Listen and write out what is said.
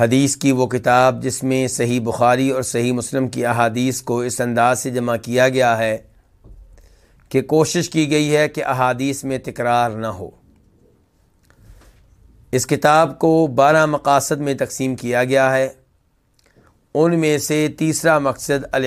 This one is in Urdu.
حدیث کی وہ کتاب جس میں صحیح بخاری اور صحیح مسلم کی احادیث کو اس انداز سے جمع کیا گیا ہے کہ کوشش کی گئی ہے کہ احادیث میں تکرار نہ ہو۔ اس کتاب کو بارہ مقاصد میں تقسیم کیا گیا ہے۔ ان میں سے تیسرا مقصد